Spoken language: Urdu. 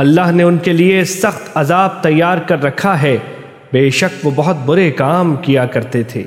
اللہ نے ان کے لیے سخت عذاب تیار کر رکھا ہے۔ بے شک وہ بہت برے کام کیا کرتے تھے۔